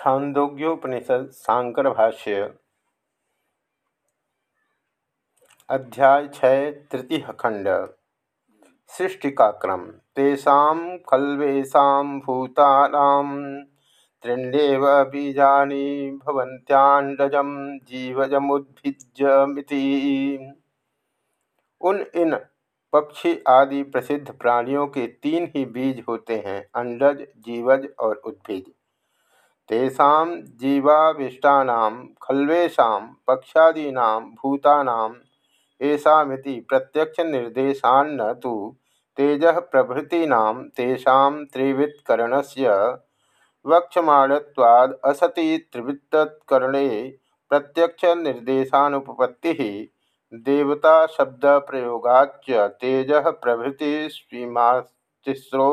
छांदोग्योपनिषद सांकर भाष्य अध्याय छय तृतीय खंड सृष्टि का क्रम तेषा खलवेशा भूतानाम त्रिण्येव बीजानि भवन्त्याण्डजं जीवजमुद्भिज्यमिति उन, इन पक्षी आदि प्रसिद्ध प्राणियों के तीन ही बीज होते हैं, अंडज, जीवज और उद्भिज। तेषा जीवाविष्टानां पक्षादीना भूतानाम ऐसामिति प्रत्यक्षनिर्देशान्न तो तेज प्रभृतीना तेषा त्रिवृत्करणस्य वक्षमाणत्वाद् असति त्रिवृत्तकरणे प्रत्यक्षनिर्देशानुपपत्ति देवता शब्द प्रयोगाच तेज प्रभृति स्वीमातिस्रो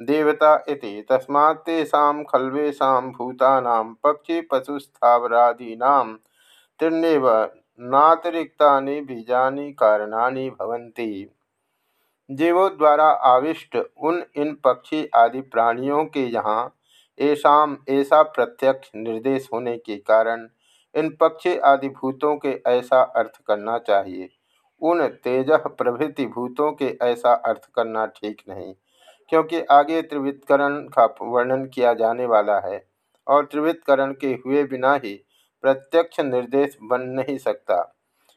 देवता इति। तस्मात्तेषां खल्वेषां भूतानां पक्षिपशुस्थावरादीनां तीर्णेव नातिरिक्तानि बीजानि कारणानि भवन्ति। जीवों द्वारा आविष्ट उन इन पक्षी आदि प्राणियों के यहाँ ऐसा ऐसा प्रत्यक्ष निर्देश होने के कारण इन पक्षी आदि भूतों के ऐसा अर्थ करना चाहिए। उन तेज प्रभृति भूतों के ऐसा अर्थ करना ठीक नहीं। क्योंकि आगे त्रिवृत्करण का वर्णन किया जाने वाला है और त्रिवृत्करण के हुए बिना ही प्रत्यक्ष निर्देश बन नहीं सकता।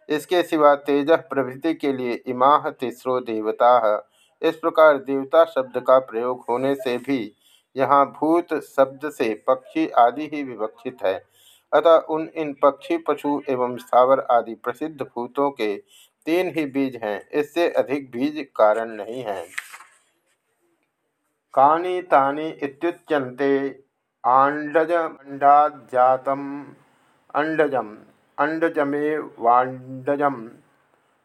इसके सिवा तेज प्रभृति के लिए इमाह तीसरो देवता इस प्रकार देवता शब्द का प्रयोग होने से भी यहाँ भूत शब्द से पक्षी आदि ही विवक्षित है। अतः उन, इन पक्षी, पशु एवं स्थावर आदि प्रसिद्ध भूतों के तीन ही बीज हैं, इससे अधिक बीज कारण नहीं है। कानि तानि इत्युच्यन्ते। आण्डजमण्डाज्जातम्। अण्डजम्। अण्डजमेवाण्डजं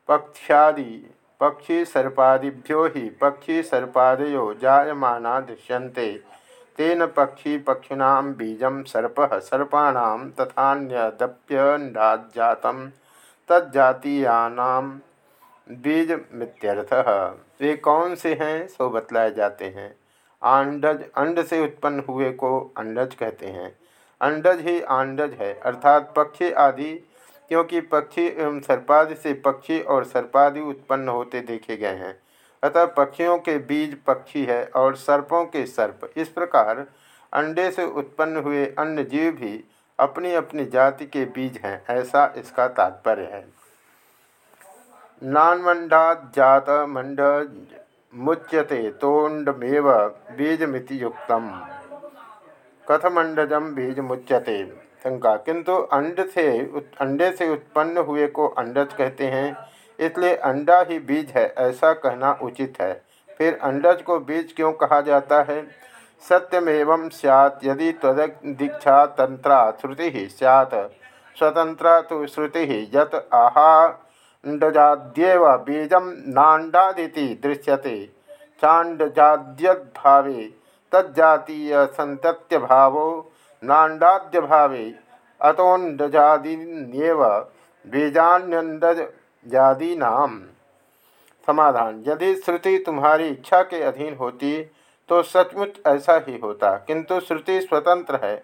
पक्ष्यादि। पक्षीसर्पादिभ्यो हि पक्षीसर्पादयो जायमाना दृश्यन्ते। तेन पक्षीपक्षिणां बीजं सर्पः सर्पाणां तथान्यदप्यण्डाज्जातं तज्जातीयानां बीज मित्यर्थः वे कौन से हैं? सो बतलाए जाते हैं। आंडज, अंड से उत्पन्न हुए को अंडज कहते हैं। अंडज ही आंडज है, अर्थात पक्षी आदि, क्योंकि पक्षी एवं सर्पादि से पक्षी और सर्पादि उत्पन्न होते देखे गए हैं। अतः पक्षियों के बीज पक्षी है और सर्पों के सर्प। इस प्रकार अंडे से उत्पन्न हुए अन्य जीव भी अपनी अपनी जाति के बीज हैं, ऐसा इसका तात्पर्य है। नानमंडा जात मंड मुच्यते तोंडमेव बीजमिति युक्त कथमंडजम बीज मुच्यते शंका, किंतु अंड से अंडे से उत्पन्न हुए को अंडज कहते हैं, इसलिए अंडा ही बीज है, ऐसा कहना उचित है। फिर अंडज को बीज क्यों कहा जाता है? सत्यमेव सैत् यदि तद दीक्षा तंत्रा श्रुति सैत् स्वतंत्रा तो श्रुति, यत आहा चाण्डजाद्येव बीज नाण्डादिति दृश्यते। चाण्डजाद्यद्भावे, तज्जातीयसन्तत्यभावो, नाण्डाद्यभावे अतोण्डजादीन्येव बीजान्यन्दजादीनाम समाधान, यदि श्रुति तुम्हारी इच्छा के अधीन होती तो सचमुच ऐसा ही होता, किंतु श्रुति स्वतंत्र है,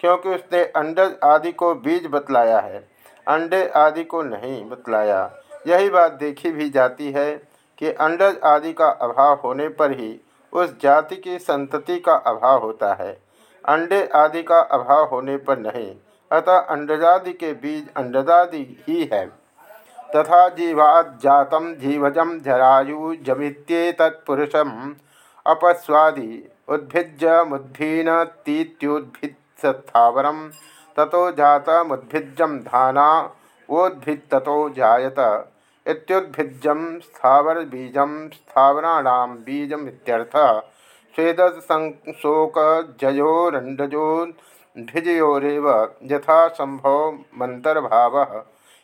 क्योंकि उसने अंडज आदि को बीज बतलाया है। अंडे आदि को नहीं बतलाया। यही बात देखी भी जाती है कि अंडज आदि का अभाव होने पर ही उस जाति की संतति का अभाव होता है। अंडे आदि का अभाव होने पर नहीं, अतः अंडजादि के बीज अंडजादि ही है। तथा जीवात जातम जीवजम जरायु जमित्ये तत्पुरुषम अपस्वादि उद्भिज्य मुद्भीन तीत्युद्भिद ततो जातमुद्भिज्जम धाना वोद्भिद ततो जायत इत्युद्भिज्जम स्थावर बीजम स्थावराणाम बीजमित्यर्थः स्वेदशोक जयोरंडजोभिजयोरव यथा संभव मंतर्भाव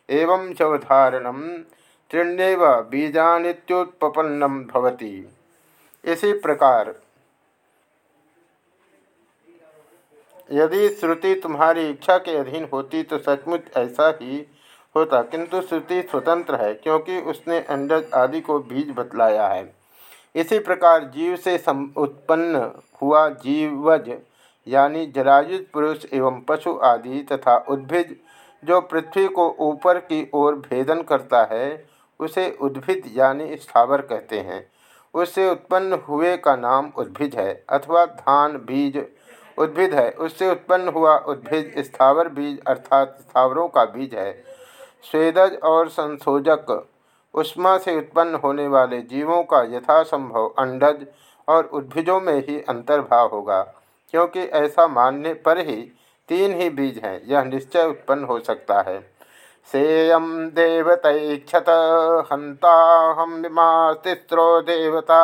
एवं चवधारण त्रिण्यव बीजानित्युत्पन्नम भवति। इसी प्रकार यदि श्रुति तुम्हारी इच्छा के अधीन होती तो सचमुच ऐसा ही होता। किंतु श्रुति स्वतंत्र है, क्योंकि उसने अंडज आदि को बीज बतलाया है। इसी प्रकार जीव से सम, उत्पन्न हुआ जीवज, यानी जरायुज पुरुष एवं पशु आदि तथा उद्भिद जो पृथ्वी को ऊपर की ओर भेदन करता है, उसे उद्भिद यानी स्थावर कहते हैं। उससे उत्पन्न हुए का नाम उद्भिद है, अथवा धान, बीज उद्भिद है। उससे उत्पन्न हुआ उद्भिद स्थावर बीज अर्थात स्थावरों का बीज है। स्वेदज और संशोजक उष्मा से उत्पन्न होने वाले जीवों का यथासंभव अंडज और उद्भिजों में ही अंतर्भाव होगा, क्योंकि ऐसा मानने पर ही तीन ही बीज हैं, यह निश्चय उत्पन्न हो सकता है। सेयम देवतैक्षत हंता हम तिस्रो देवता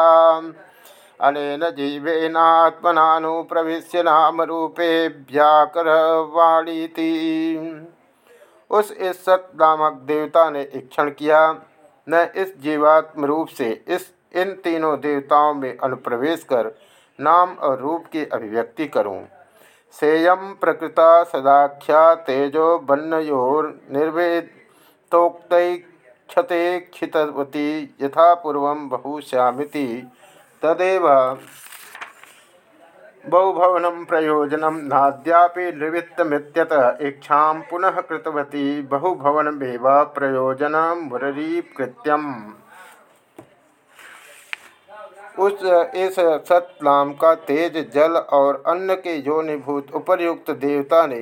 अनेन जीवेनात्मनानुप्रविश्य नाम रूपे व्याकरवाणीति उस इस सत नामक देवता ने इक्षण किया, न इस जीवात्म रूप से इस, इन तीनों देवताओं में अनुप्रवेश कर नाम और रूप की अभिव्यक्ति करूँ। सेयम प्रकृता सदाख्या तेजो बन्नयोर निर्वेदोक्त क्षते क्षितवती यथा पूर्व बहुश्यामिति तदेव बहुभवन प्रयोजन नाद्यापि इच्छा पुनः कृतवती बहुभवनमेव प्रयोजन मुररीकृत्यम उस इस सतनाम का तेज जल और अन्न के योनिभूत उपरयुक्त देवता ने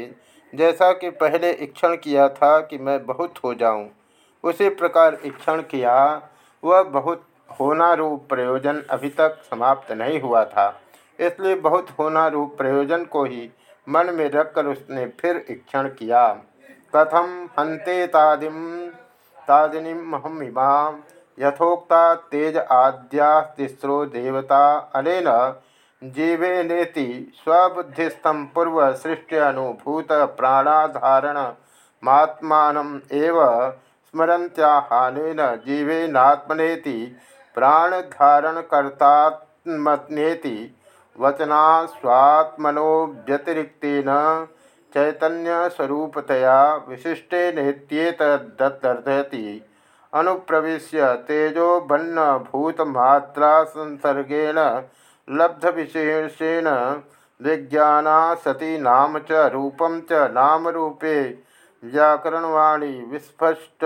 जैसा कि पहले इक्षण किया था कि मैं बहुत हो जाऊँ, उसी प्रकार इक्षण किया वह बहुत होना रूप प्रयोजन अभी तक समाप्त नहीं हुआ था, इसलिए बहुत होना रूप प्रयोजन को ही मन में रखकर उसने फिर इक्षण किया। कथम हंते तादिम तादिनीम हम इमा, यथोक्ता तेज आद्या तिस्रो देवता अनेन जीवेनेति स्वबुद्धिस्थम पूर्व सृष्टि अनुभूत प्राणाधारण मात्मान एव स्मरन्त्याहानेन जीवेनात्मनेति प्राणधारणकर्तात्मनेति वचना स्वात्मनो व्यतिरिक्तेन चैतन्यस्वरूपतया विशिष्टेनेत्येतदर्थयति अनुप्रवेश तेजो बन्न भूतमात्रा संसर्गेण लब्धविशेषेण विज्ञाना सती नाम च रूपम च नाम रूपे व्याकरणवाणी विस्पष्ट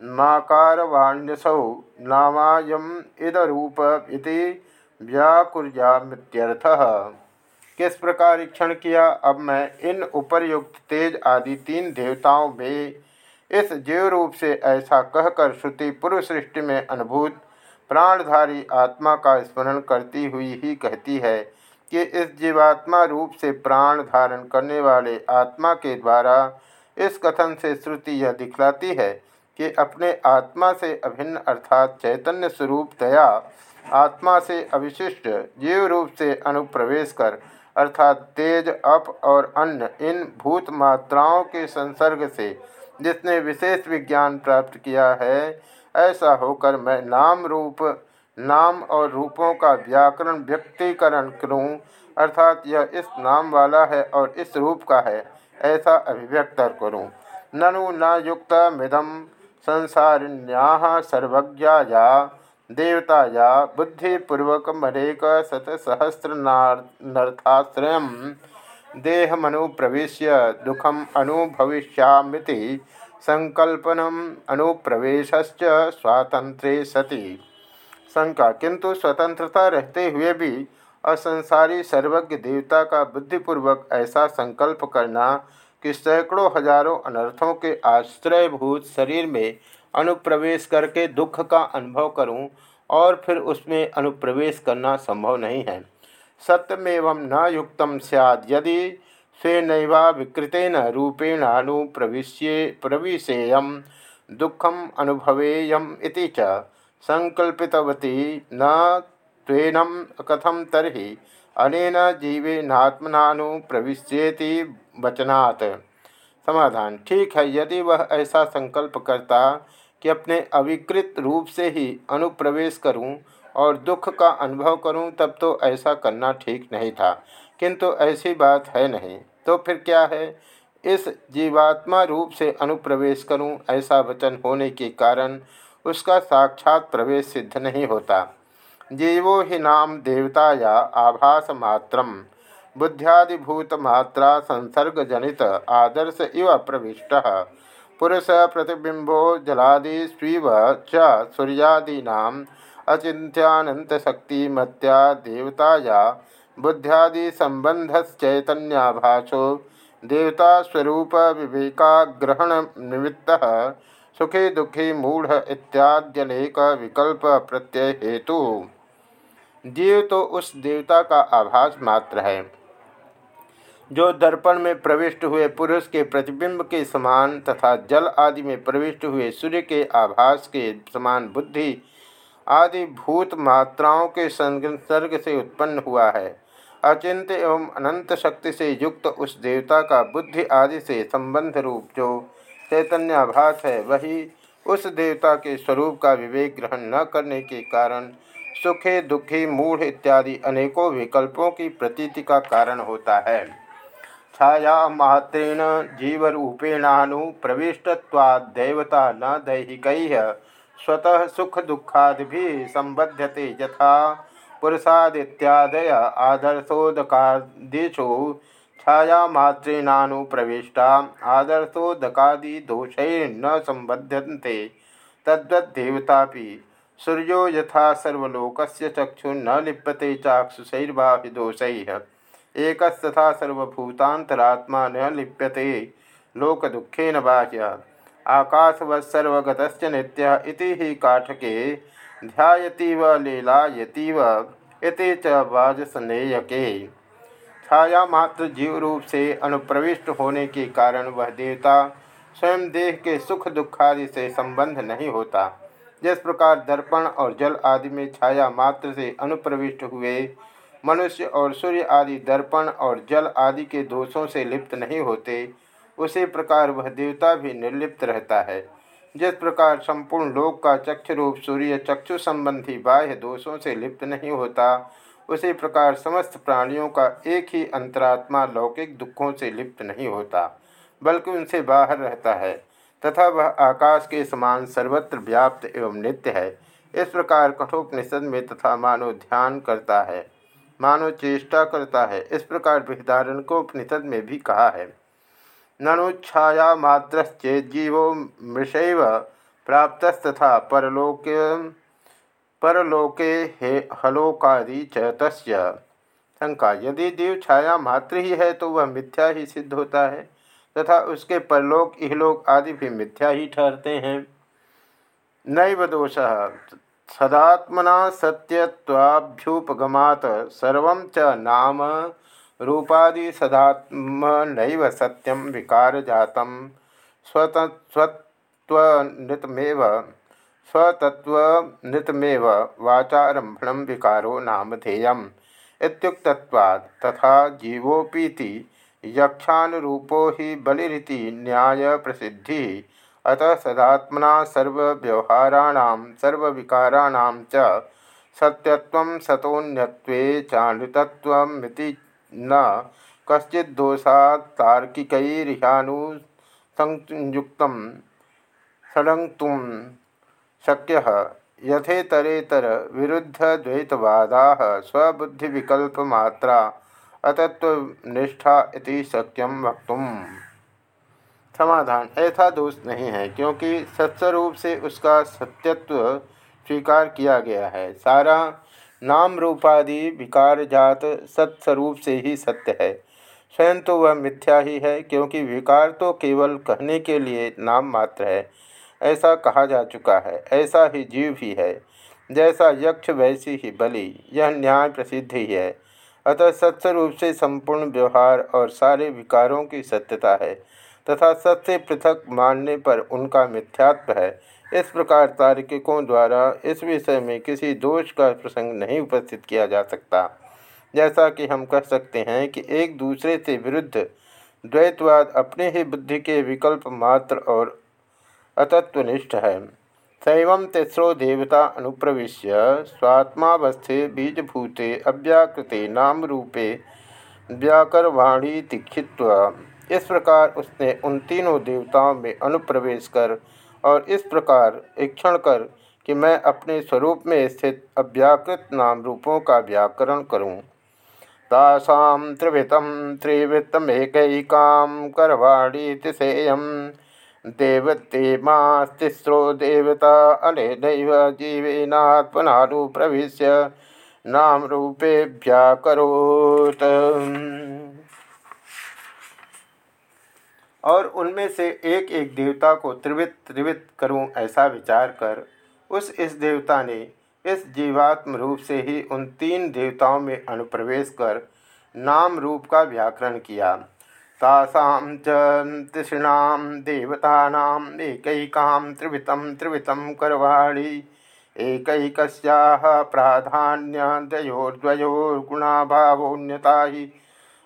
माकारवाण्यसौ नामायम इदरूप इति व्याकुर्यामित्यर्थः। किस प्रकार क्षण किया? अब मैं इन उपरयुक्त तेज आदि तीन देवताओं में इस जीव रूप से ऐसा कहकर श्रुति पूर्व सृष्टि में अनुभूत प्राणधारी आत्मा का स्मरण करती हुई ही कहती है कि इस जीवात्मा रूप से प्राण धारण करने वाले आत्मा के द्वारा इस कथन से श्रुति यह दिखलाती है कि अपने आत्मा से अभिन्न अर्थात चैतन्य स्वरूप दया, आत्मा से अविशिष्ट जीव रूप से अनुप्रवेश कर, अर्थात तेज, अप और अन्न, इन भूत मात्राओं के संसर्ग से, जिसने विशेष विज्ञान प्राप्त किया है, ऐसा होकर मैं नाम रूप, नाम और रूपों का व्याकरण व्यक्तिकरण करूँ, अर्थात यह इस नाम वाला है और इस रूप का है, ऐसा अभिव्यक्त करूँ। ननु न युक्त मिदम संसारिण्या देवताया बुद्धिपूर्वक मरेक शतसहस्रनार्थाश्रय देहमनु प्रवेश दुखम अनुभविष्यामिति संकल्पनम अनुप्रवेश स्वातंत्रे सति। शंका किंतु स्वतंत्रता रहते हुए भी असंसारी सर्वज्ञ देवता का बुद्धिपूर्वक ऐसा संकल्प करना कि सैकड़ों हज़ारों अनर्थों के आश्रयभूत शरीर में अनुप्रवेश करके दुख का अनुभव करूँ और फिर उसमें अनुप्रवेश करना संभव नहीं है। सत्यमेव न युक्त सैद यदि स्वेन विकृतेन रूपेणानुप्रविश्ये प्रविशेय दुखम अनुभवेयम च संकल्पितवती न त्वेनम कथम तरी अनेन जीवेनात्मनानुप्रविश्येति वचनात्। समाधान। ठीक है, यदि वह ऐसा संकल्प करता कि अपने अविकृत रूप से ही अनुप्रवेश करूँ और दुख का अनुभव करूँ, तब तो ऐसा करना ठीक नहीं था। किंतु ऐसी बात है नहीं। तो फिर क्या है? इस जीवात्मा रूप से अनुप्रवेश करूँ, ऐसा वचन होने के कारण उसका साक्षात प्रवेश सिद्ध नहीं होता। जीवो ही नाम देवता या आभास मात्र बुद्ध्यादिभूतमात्रा संसर्गजनित आदर्श इव प्रविष्ट। पुरुष प्रतिबिंबो जलादि स्वीव च सूर्यादीना अचिंत्यानंतशक्तिमत्या देवताया बुद्ध्यादि संबंधश्चैतन्याभासो देवता स्वरूप विवेकाग्रहण निमित्त सुखी दुखी मूढ़ इत्याद्यनेक विकल्प प्रत्यय हेतु जीव तो उस देवता का आभास मात्र है। जो दर्पण में प्रविष्ट हुए पुरुष के प्रतिबिंब के समान तथा जल आदि में प्रविष्ट हुए सूर्य के आभास के समान बुद्धि आदि भूत मात्राओं के संसर्ग से उत्पन्न हुआ है। अचिंत एवं अनंत शक्ति से युक्त उस देवता का बुद्धि आदि से संबंध रूप जो चैतन्याभास है, वही उस देवता के स्वरूप का विवेक ग्रहण न करने के कारण सुखे, दुखी, मूढ़ इत्यादि अनेकों विकल्पों की प्रतीति का कारण होता है। छाया मात्रेण जीवरूपेणानु प्रविष्टवादैवता न दैहिक स्वतः सुख दुखादि संबध्यते यथा पुरुषादित्यादय आदर्शोदकादिषु छायामात्रेणानुप्रविष्टा आदर्शोदकादिदोषैर्न संबध्यन्ते तद्वदेवता सूर्यो यथा सर्वलोकस्य चक्षुर्न लिप्यते चाक्षुषैर्वाभिदोषैः एकस्तथा सर्वभूतान्तरात्मा न लिप्यते। लोकदुःखेन बाह्य। आकाशवत्सर्वगत नित्य इति काठके। ध्यातीव लीलायतीव, इति च छाया मात्र जीव रूप से अनुप्रविष्ट होने के कारण वह देवता स्वयं देह के सुख दुखादि से संबंध नहीं होता। जिस प्रकार दर्पण और जल आदि में छाया मात्र से अनुप्रविष्ट हुए मनुष्य और सूर्य आदि दर्पण और जल आदि के दोषों से लिप्त नहीं होते, उसी प्रकार वह देवता भी निर्लिप्त रहता है। जिस प्रकार संपूर्ण लोक का चक्षु रूप सूर्य चक्षु संबंधी बाह्य दोषों से लिप्त नहीं होता, उसी प्रकार समस्त प्राणियों का एक ही अंतरात्मा लौकिक दुखों से लिप्त नहीं होता, बल्कि उनसे बाहर रहता है, तथा वह आकाश के समान सर्वत्र व्याप्त एवं नित्य है। इस प्रकार कठोपनिषद में तथा मानव ध्यान करता है। मानव चेष्टा करता है। इस प्रकार बृहदारण को उपनिषद में भी कहा है। ननुच्छाया मात्रश्चे जीवो मृषैव प्राप्तस्तथा परलोक, परलोके हे हलोकादि च तस्य। शंका, यदि जीव छाया मात्र ही है तो वह मिथ्या ही सिद्ध होता है, तथा उसके परलोक, इहलोक आदि भी मिथ्या ही ठहरते हैं। नैव दोष। सदात्मना सत्यवाभ्युपगमात सर्व नाम रूपादि सदात्म सत्यम विकार जात स्वतत्वनृतमेव स्वतत्वनृतमेव वाचारंभण विकारो नामधेयम् इत्युक्तत्वात् तथा जीवोपीति यक्षानुरूपो हि बलिरिति न्याय प्रसिद्धि अतः सदात्मना सर्वव्यवहाराण, सर्वविकाराण च सत्यत्व सतोन्यत्वे चानृतत्वमिति न कश्चिदोषा तार्किकैरिहानुसंयुक्त सडंगुम शक्य। यथेतरेतर विरुद्धद्वैतवादा स्वबुद्धिविकल्पमात्रा अतत्वनिष्ठा इति शक्यम वक्तुम। समाधान ऐसा दोष नहीं है, क्योंकि सत्स्वरूप से उसका सत्यत्व स्वीकार किया गया है। सारा नाम रूपादि विकार जात सत्स्वरूप से ही सत्य है। स्वयं तो वह मिथ्या ही है, क्योंकि विकार तो केवल कहने के लिए नाम मात्र है। ऐसा कहा जा चुका है, ऐसा ही जीव भी है। जैसा यक्ष वैसी ही बलि, यह न्याय प्रसिद्ध ही है। अतः सत्स्वरूप से संपूर्ण व्यवहार और सारे विकारों की सत्यता है। तथा सत्य पृथक मानने पर उनका मिथ्यात्व है। इस प्रकार तार्किकों द्वारा इस विषय में किसी दोष का प्रसंग नहीं उपस्थित किया जा सकता। जैसा कि हम कह सकते हैं कि एक दूसरे से विरुद्ध द्वैतवाद अपने ही बुद्धि के विकल्प मात्र और अतत्वनिष्ठ है। शैव तिस्रो देवता अनुप्रविश्य, स्वात्मावस्थे बीजभूते अव्याकृते नाम रूपे व्याकरवाणी दीक्षित्व इस प्रकार उसने उन तीनों देवताओं में अनुप्रवेश कर और इस प्रकार इक्षण कर कि मैं अपने स्वरूप में स्थित अव्याकृत नाम रूपों का व्याकरण करूँ। तासां त्रिवृतं त्रिवृत्तमेकैकां करवाणी तिसेयं देवतेमास्तिस्रो देवता अनेनैव जीवेनात्मनानुप्रविश्य नाम रूपेभ्याकरोत्। और उनमें से एक एक देवता को त्रिवित त्रिवित करूँ ऐसा विचार कर, उस इस देवता ने इस जीवात्म रूप से ही उन तीन देवताओं में अनुप्रवेश कर नाम रूप का व्याकरण किया। तासाम तृषणाम देवतानाम एकैकाम त्रिवितम त्रिवितम करवाणी एक प्राधान्य दयोर्द्वयोर्गुणाभावोन्यता ही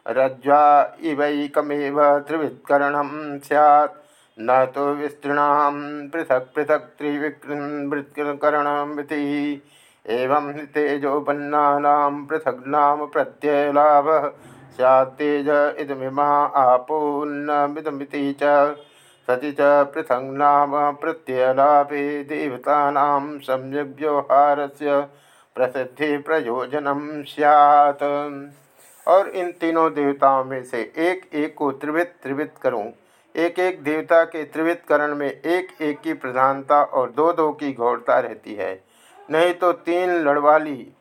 रज्ज्वा इवैकमेव त्रिवित्करणं स्यात्। न तो विस्तृणां पृथक् पृथक् त्रिविकृन्मृत्करणमिति एवं तेजोपन्नानां पृथक् नाम प्रत्ययलाभः। स्यात्तेज इदमिमा आपोन्नमिदमिति च। सति च पृथक् नाम प्रत्ययलाभे देवतानां सम्यग्व्यवहारस्य प्रसिद्धिप्रयोजनं स्यात्। और इन तीनों देवताओं में से एक एक को त्रिवित त्रिवित करूँ। एक एक देवता के त्रिवित करण में एक एक की प्रधानता और दो दो की घोरता रहती है। नहीं तो तीन लड़वाली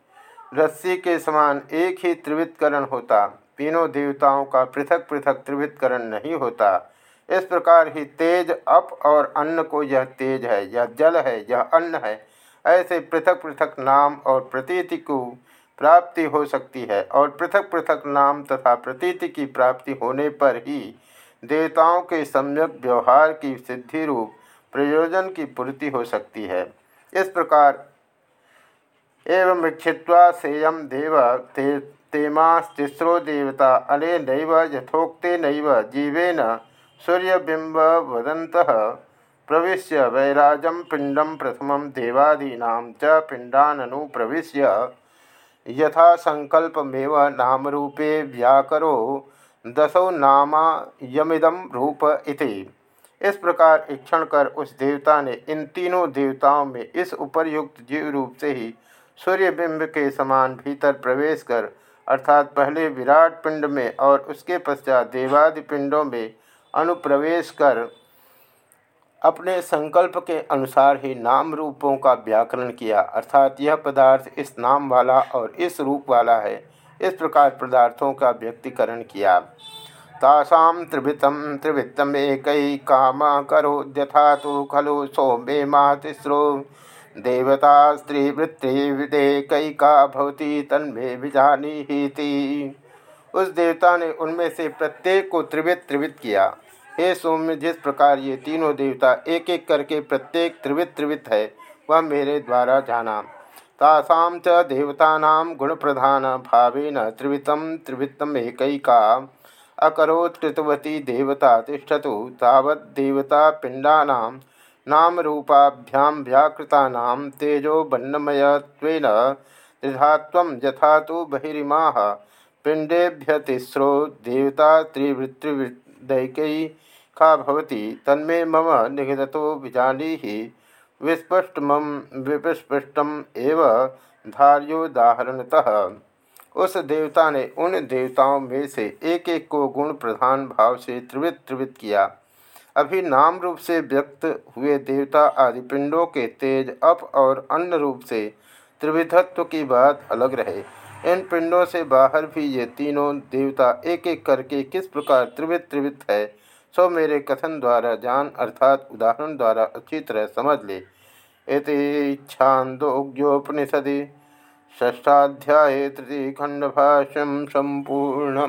रस्सी के समान एक ही त्रिवित करण होता। तीनों देवताओं का पृथक पृथक त्रिवितकरण नहीं होता। इस प्रकार ही तेज, अप और अन्न को यह तेज है, यह जल है, यह अन्न है। ऐसे पृथक पृथक नाम और प्रतीति को प्राप्ति हो सकती है और पृथक पृथक नाम तथा प्रतीति की प्राप्ति होने पर ही देवताओं के सम्यक व्यवहार की सिद्धि रूप प्रयोजन की पूर्ति हो सकती है। इस प्रकार एवं वीक्षित्वा सेयम देव ते तेमास्तिस्रो देवता अने नैव जीवेन सूर्यबिंब वदंत प्रविश्य वैराजम पिंडम प्रथम देवादीना च पिंडानुप्रविश्य यथा संकल्पमेव नाम रूपे व्याकरो दसो नामा यमिदम रूप इति। इस प्रकार इक्षण कर उस देवता ने इन तीनों देवताओं में इस उपरयुक्त जीव रूप से ही सूर्यबिंब के समान भीतर प्रवेश कर, अर्थात पहले विराट पिंड में और उसके पश्चात देवादि पिंडों में अनुप्रवेश कर अपने संकल्प के अनुसार ही नाम रूपों का व्याकरण किया, अर्थात यह पदार्थ इस नाम वाला और इस रूप वाला है। इस प्रकार पदार्थों का व्यक्तिकरण किया। तासाम त्रिवृतम त्रिवृत्तम एक काम करोद्यथा तो खलु सौम्ये मातिस्रो देवता स्त्रीवृत्तिविदेकैका भवती, तन्मे विजानी ही थी उस देवता ने उनमें से प्रत्येक को त्रिवित त्रिवित किया। हे सौम्य, जिस प्रकार ये तीनों देवता एक एक करके प्रत्येक त्रिवित त्रिवित है, वह मेरे द्वारा जाना। तासा च देवता गुण प्रधान भावेन त्रिवितम त्रिवितम एकैका। अकोत् कृतवती देवता तिष्ठतु तावदेवता पिंडा नाम रूपाभ्यां व्याकृता तेजो बन्नमयत्वेन त्रिधात्वं यथा तो बहिरीमा। पिंडेभ्य तिस्रो देवता त्रिवृत्तिदैकई का भवति, तन्मे मम निगदतो विजानीहि। विस्पष्टमं, विस्पष्टम एव धार्योदाहरणतः। उस देवता ने उन देवताओं में से एक एक को गुण प्रधान भाव से त्रिवित त्रिवित किया। अभी नाम रूप से व्यक्त हुए देवता आदि पिंडों के तेज, अप और अन्य रूप से त्रिविधत्व की बात अलग रहे। इन पिंडों से बाहर भी ये तीनों देवता एक एक करके किस प्रकार त्रिवित त्रिवित है सो मेरे कथन द्वारा जान, अर्थात उदाहरण द्वारा अच्छी तरह समझ ले। इति छांदोग्योपनिषदि ष्ठाध्याय तृतीय खंडभाष्यम संपूर्ण